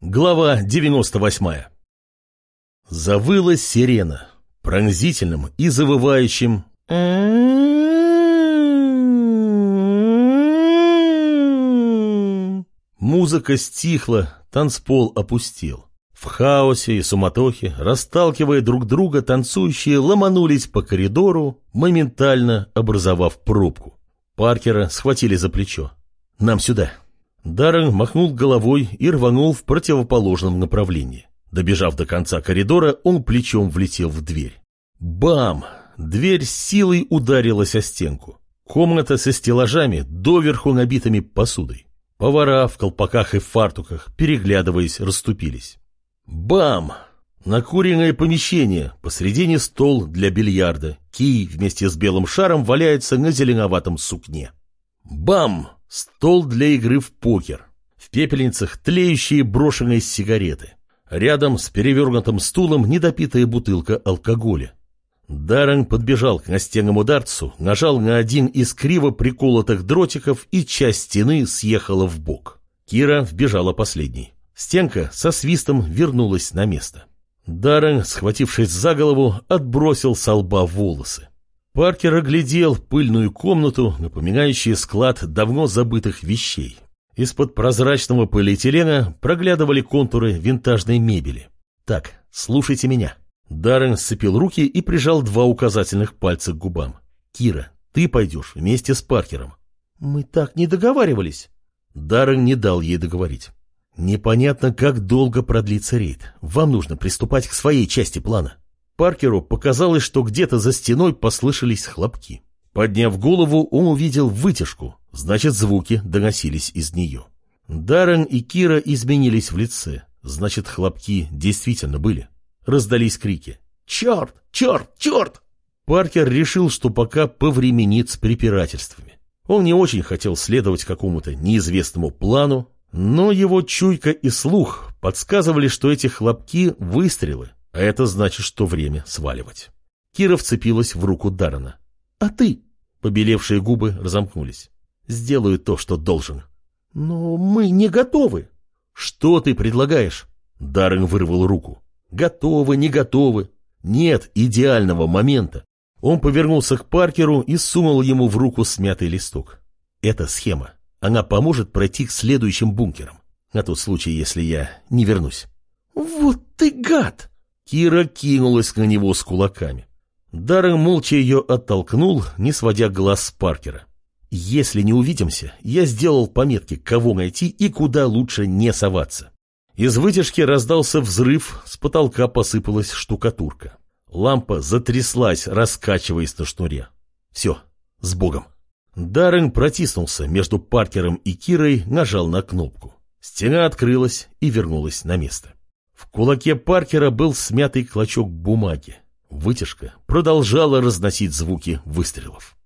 Глава 98 Завыла сирена, пронзительным и завывающим Музыка стихла, танцпол опустел. В хаосе и суматохе, расталкивая друг друга, танцующие ломанулись по коридору, моментально образовав пробку. Паркера схватили за плечо. «Нам сюда!» Даррен махнул головой и рванул в противоположном направлении. Добежав до конца коридора, он плечом влетел в дверь. Бам! Дверь с силой ударилась о стенку. Комната со стеллажами, доверху набитыми посудой. Повара в колпаках и фартуках, переглядываясь, расступились. Бам! Накуренное помещение, посредине стол для бильярда. Кий вместе с белым шаром валяется на зеленоватом сукне. Бам! Стол для игры в покер. В пепельницах тлеющие брошенные сигареты. Рядом с перевернутым стулом недопитая бутылка алкоголя. Даррен подбежал к настенному дартсу, нажал на один из криво приколотых дротиков, и часть стены съехала в бок. Кира вбежала последней. Стенка со свистом вернулась на место. Даррен, схватившись за голову, отбросил со лба волосы. Паркер оглядел пыльную комнату, напоминающую склад давно забытых вещей. Из-под прозрачного полиэтилена проглядывали контуры винтажной мебели. «Так, слушайте меня». Даррен сцепил руки и прижал два указательных пальца к губам. «Кира, ты пойдешь вместе с Паркером». «Мы так не договаривались». Даррен не дал ей договорить. «Непонятно, как долго продлится рейд. Вам нужно приступать к своей части плана». Паркеру показалось, что где-то за стеной послышались хлопки. Подняв голову, он увидел вытяжку, значит, звуки доносились из нее. Даррен и Кира изменились в лице, значит, хлопки действительно были. Раздались крики. «Черт! Черт! Черт!» Паркер решил, что пока повременит с препирательствами. Он не очень хотел следовать какому-то неизвестному плану, но его чуйка и слух подсказывали, что эти хлопки — выстрелы, а это значит, что время сваливать. Кира вцепилась в руку Даррена. «А ты?» Побелевшие губы разомкнулись. «Сделаю то, что должен». «Но мы не готовы». «Что ты предлагаешь?» Даррен вырвал руку. «Готовы, не готовы. Нет идеального момента». Он повернулся к Паркеру и сунул ему в руку смятый листок. «Это схема. Она поможет пройти к следующим бункерам. На тот случай, если я не вернусь». «Вот ты гад!» Кира кинулась на него с кулаками. Даррен молча ее оттолкнул, не сводя глаз с Паркера. «Если не увидимся, я сделал пометки, кого найти и куда лучше не соваться». Из вытяжки раздался взрыв, с потолка посыпалась штукатурка. Лампа затряслась, раскачиваясь на шнуре. «Все, с Богом!» Даррен протиснулся между Паркером и Кирой, нажал на кнопку. Стена открылась и вернулась на место. В кулаке Паркера был смятый клочок бумаги. Вытяжка продолжала разносить звуки выстрелов.